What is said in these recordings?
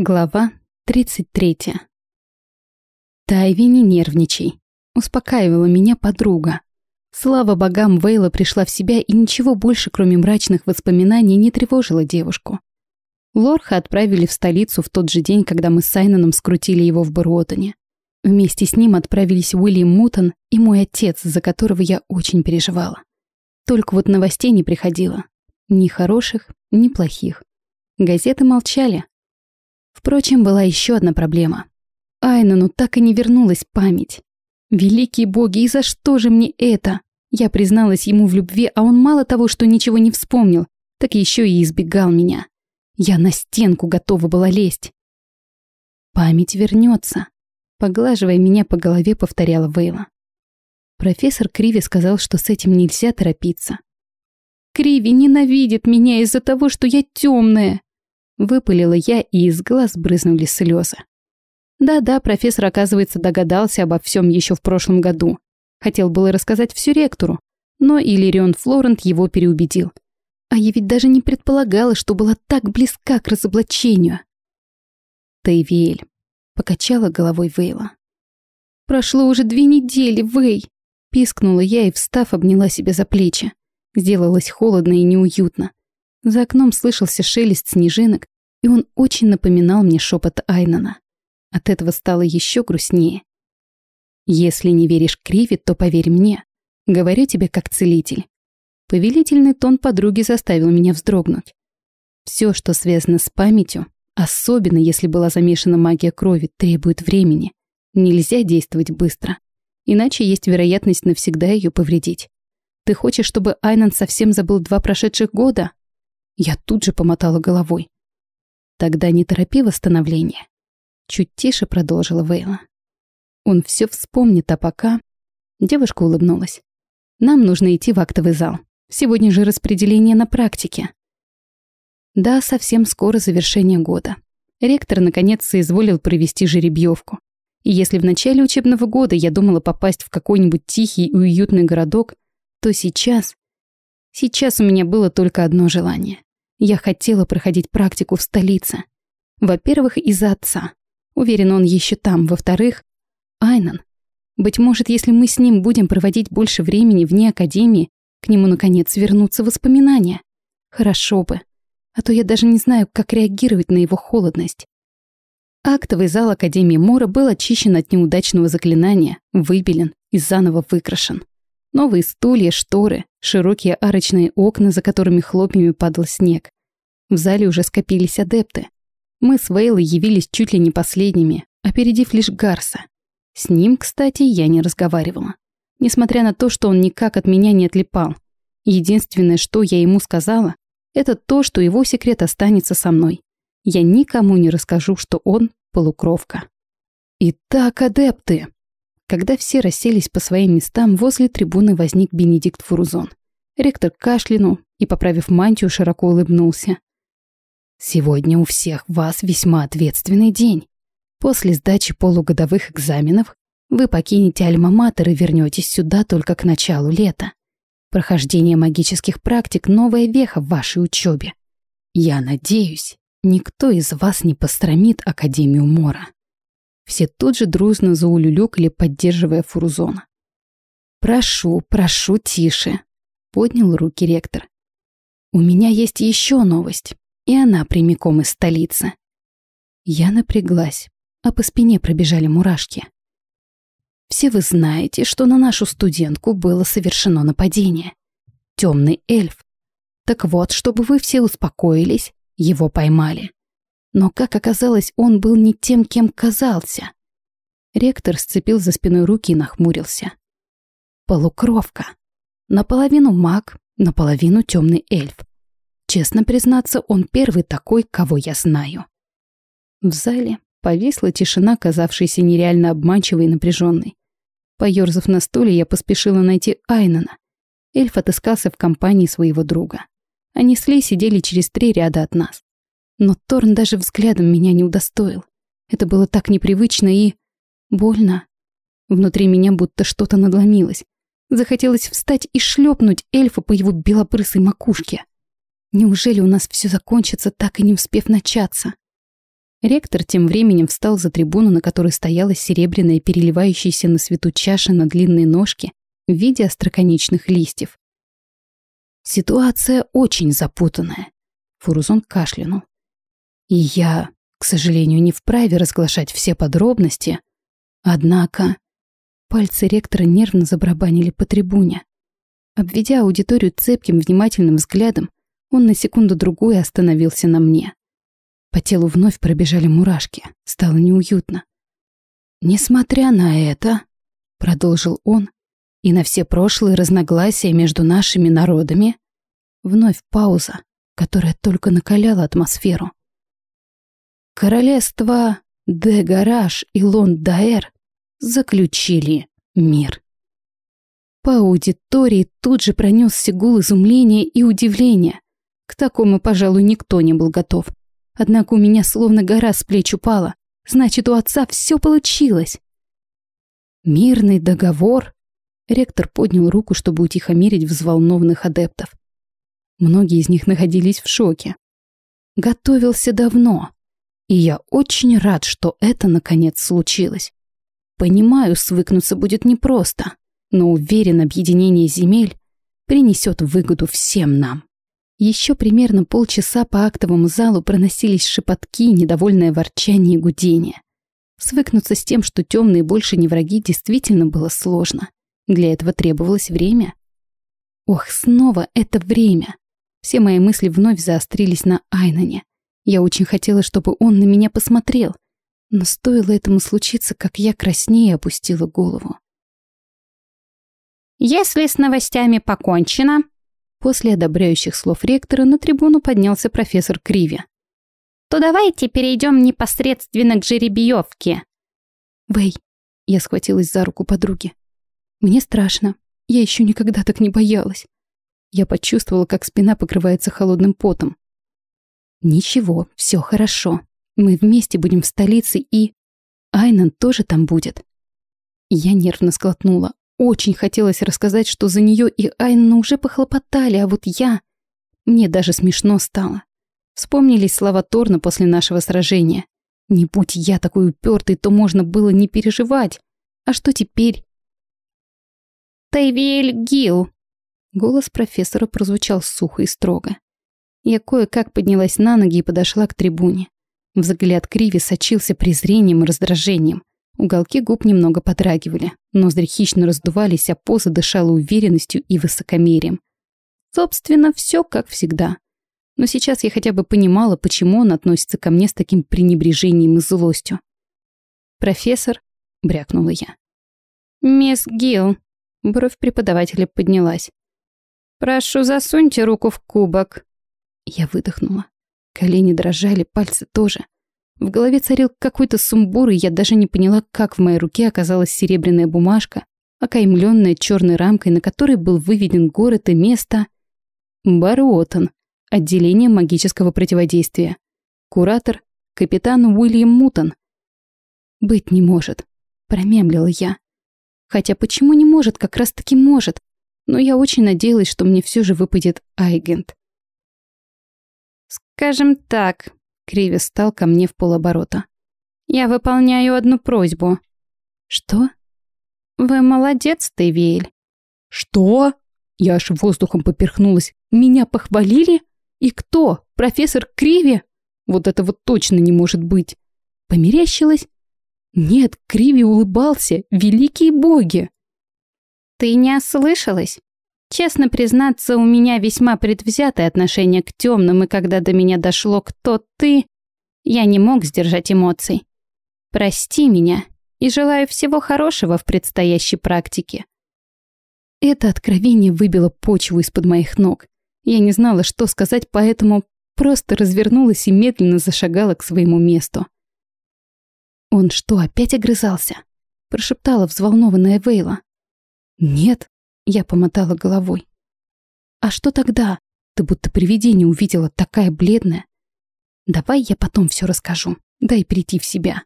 Глава 33. «Тайви, не нервничай», — успокаивала меня подруга. Слава богам, Вейла пришла в себя и ничего больше, кроме мрачных воспоминаний, не тревожило девушку. Лорха отправили в столицу в тот же день, когда мы с Сайноном скрутили его в Баруотоне. Вместе с ним отправились Уильям Мутон и мой отец, за которого я очень переживала. Только вот новостей не приходило. Ни хороших, ни плохих. Газеты молчали, Впрочем, была еще одна проблема. Айнану так и не вернулась память. Великие боги, и за что же мне это? Я призналась ему в любви, а он мало того, что ничего не вспомнил, так еще и избегал меня. Я на стенку готова была лезть. Память вернется. Поглаживая меня по голове, повторяла Вейла. Профессор Криви сказал, что с этим нельзя торопиться. Криви ненавидит меня из-за того, что я темная. Выпалила я, и из глаз брызнули слезы. Да-да, профессор, оказывается, догадался обо всем еще в прошлом году. Хотел было рассказать все ректору, но Иллирион Флорент его переубедил. А я ведь даже не предполагала, что была так близка к разоблачению. Тейвиэль. Покачала головой Вейла. «Прошло уже две недели, Вей!» Пискнула я и, встав, обняла себя за плечи. Сделалось холодно и неуютно. За окном слышался шелест снежинок, и он очень напоминал мне шепот Айнана. От этого стало еще грустнее. «Если не веришь Криви, то поверь мне. Говорю тебе как целитель». Повелительный тон подруги заставил меня вздрогнуть. Все, что связано с памятью, особенно если была замешана магия крови, требует времени. Нельзя действовать быстро, иначе есть вероятность навсегда ее повредить. Ты хочешь, чтобы Айнан совсем забыл два прошедших года? Я тут же помотала головой. Тогда не торопи восстановление. Чуть тише продолжила Вейла. Он все вспомнит, а пока... Девушка улыбнулась. Нам нужно идти в актовый зал. Сегодня же распределение на практике. Да, совсем скоро завершение года. Ректор наконец соизволил провести жеребьевку. И если в начале учебного года я думала попасть в какой-нибудь тихий и уютный городок, то сейчас... Сейчас у меня было только одно желание я хотела проходить практику в столице. Во-первых, из-за отца. Уверен, он еще там. Во-вторых, Айнан. Быть может, если мы с ним будем проводить больше времени вне академии, к нему, наконец, вернутся воспоминания. Хорошо бы. А то я даже не знаю, как реагировать на его холодность. Актовый зал Академии Мора был очищен от неудачного заклинания, выбелен и заново выкрашен. Новые стулья, шторы, широкие арочные окна, за которыми хлопьями падал снег. В зале уже скопились адепты. Мы с Вейлой явились чуть ли не последними, опередив лишь Гарса. С ним, кстати, я не разговаривала. Несмотря на то, что он никак от меня не отлипал. Единственное, что я ему сказала, это то, что его секрет останется со мной. Я никому не расскажу, что он полукровка. Итак, адепты. Когда все расселись по своим местам, возле трибуны возник Бенедикт Фурузон. Ректор кашлянул и, поправив мантию, широко улыбнулся. «Сегодня у всех вас весьма ответственный день. После сдачи полугодовых экзаменов вы покинете Альма-Матер и вернетесь сюда только к началу лета. Прохождение магических практик – новая веха в вашей учебе. Я надеюсь, никто из вас не постромит Академию Мора. Все тут же дружно заулюлюкали, поддерживая Фурузона. «Прошу, прошу, тише», — поднял руки ректор. «У меня есть еще новость, и она прямиком из столицы». Я напряглась, а по спине пробежали мурашки. Все вы знаете, что на нашу студентку было совершено нападение. Темный эльф. Так вот, чтобы вы все успокоились, его поймали. Но, как оказалось, он был не тем, кем казался. Ректор сцепил за спиной руки и нахмурился. Полукровка. Наполовину маг, наполовину темный эльф. Честно признаться, он первый такой, кого я знаю. В зале повисла тишина, казавшаяся нереально обманчивой и напряженной. Поёрзав на стуле, я поспешила найти Айнана. Эльф отыскался в компании своего друга. Они с Лей сидели через три ряда от нас. Но Торн даже взглядом меня не удостоил. Это было так непривычно и... больно. Внутри меня будто что-то надломилось. Захотелось встать и шлепнуть эльфа по его белобрысой макушке. Неужели у нас все закончится, так и не успев начаться? Ректор тем временем встал за трибуну, на которой стояла серебряная, переливающаяся на свету чаша на длинные ножки в виде остроконечных листьев. Ситуация очень запутанная. Фурузон кашлянул. И я, к сожалению, не вправе разглашать все подробности. Однако пальцы ректора нервно забарабанили по трибуне. Обведя аудиторию цепким, внимательным взглядом, он на секунду-другую остановился на мне. По телу вновь пробежали мурашки. Стало неуютно. «Несмотря на это», — продолжил он, «и на все прошлые разногласия между нашими народами», вновь пауза, которая только накаляла атмосферу. Королевство Де-Гараж и Лонд-Даэр заключили мир. По аудитории тут же пронесся гул изумления и удивления. К такому, пожалуй, никто не был готов. Однако у меня словно гора с плеч упала. Значит, у отца все получилось. Мирный договор. Ректор поднял руку, чтобы утихомирить взволнованных адептов. Многие из них находились в шоке. Готовился давно. И я очень рад, что это наконец случилось. Понимаю, свыкнуться будет непросто но уверен, объединение земель принесет выгоду всем нам. Еще примерно полчаса по актовому залу проносились шепотки, недовольное ворчание и гудение. Свыкнуться с тем, что темные больше не враги, действительно было сложно. Для этого требовалось время. Ох, снова это время. Все мои мысли вновь заострились на Айнане. Я очень хотела, чтобы он на меня посмотрел. Но стоило этому случиться, как я краснее опустила голову. Если с новостями покончено...» После одобряющих слов ректора на трибуну поднялся профессор Криви. «То давайте перейдем непосредственно к жеребьевке». «Вэй», — я схватилась за руку подруги. «Мне страшно. Я еще никогда так не боялась». Я почувствовала, как спина покрывается холодным потом. «Ничего, все хорошо. Мы вместе будем в столице и... Айнан тоже там будет». Я нервно сглотнула. Очень хотелось рассказать, что за нее и Айна уже похлопотали, а вот я... Мне даже смешно стало. Вспомнились слова Торна после нашего сражения. Не будь я такой упертый, то можно было не переживать. А что теперь? Тайвиэль Гил. Голос профессора прозвучал сухо и строго. Я кое-как поднялась на ноги и подошла к трибуне. Взгляд Криви сочился презрением и раздражением. Уголки губ немного подрагивали, ноздри хищно раздувались, а поза дышала уверенностью и высокомерием. Собственно, все как всегда. Но сейчас я хотя бы понимала, почему он относится ко мне с таким пренебрежением и злостью. «Профессор?» — брякнула я. «Мисс Гилл», — бровь преподавателя поднялась. «Прошу, засуньте руку в кубок». Я выдохнула. Колени дрожали, пальцы тоже. В голове царил какой-то сумбур, и я даже не поняла, как в моей руке оказалась серебряная бумажка, окаймленная черной рамкой, на которой был выведен город и место Баруотон, отделение магического противодействия. Куратор — капитан Уильям Мутон. «Быть не может», — промямлила я. Хотя почему не может, как раз-таки может. Но я очень надеялась, что мне все же выпадет Айгент. «Скажем так, Криви стал ко мне в полоборота. «Я выполняю одну просьбу». «Что?» «Вы молодец, Тевиэль». «Что?» Я аж воздухом поперхнулась. «Меня похвалили? И кто? Профессор Криви? Вот этого точно не может быть». Померещилась? Нет, Криви улыбался. Великие боги! «Ты не ослышалась?» Честно признаться, у меня весьма предвзятое отношение к темным, и когда до меня дошло, кто ты, я не мог сдержать эмоций. Прости меня и желаю всего хорошего в предстоящей практике. Это откровение выбило почву из-под моих ног. Я не знала, что сказать, поэтому просто развернулась и медленно зашагала к своему месту. «Он что, опять огрызался?» – прошептала взволнованная Вейла. «Нет, я помотала головой. «А что тогда? Ты будто привидение увидела, такая бледная. Давай я потом все расскажу. Дай прийти в себя».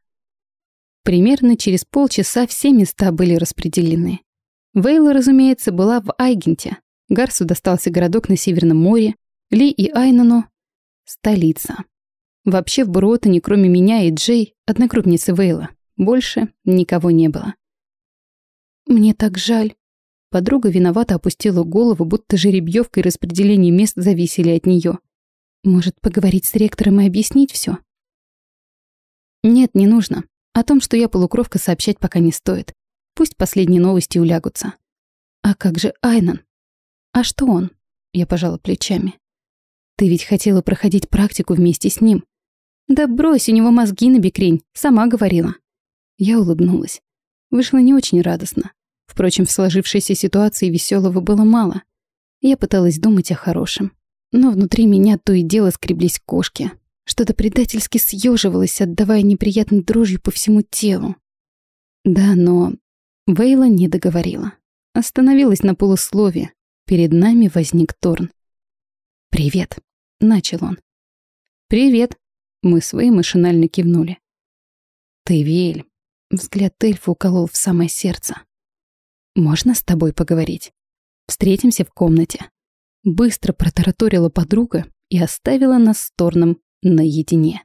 Примерно через полчаса все места были распределены. Вейла, разумеется, была в Айгенте. Гарсу достался городок на Северном море, Ли и Айнану — столица. Вообще в Бруотоне, кроме меня и Джей, однокрупницы Вейла, больше никого не было. «Мне так жаль». Подруга виновато опустила голову, будто жеребьевка и распределение мест зависели от нее. «Может, поговорить с ректором и объяснить все? «Нет, не нужно. О том, что я полукровка, сообщать пока не стоит. Пусть последние новости улягутся. А как же Айнан? А что он? Я пожала плечами. Ты ведь хотела проходить практику вместе с ним. Да брось, у него мозги на бекрень, сама говорила. Я улыбнулась. Вышло не очень радостно. Впрочем, в сложившейся ситуации веселого было мало. Я пыталась думать о хорошем. Но внутри меня то и дело скреблись кошки. Что-то предательски съеживалось, отдавая неприятной дрожью по всему телу. Да, но Вейла не договорила. Остановилась на полуслове. Перед нами возник Торн. «Привет», — начал он. «Привет», — мы свои машинально кивнули. «Ты Виэль», — взгляд эльфа уколол в самое сердце. «Можно с тобой поговорить? Встретимся в комнате». Быстро протараторила подруга и оставила нас с Торном наедине.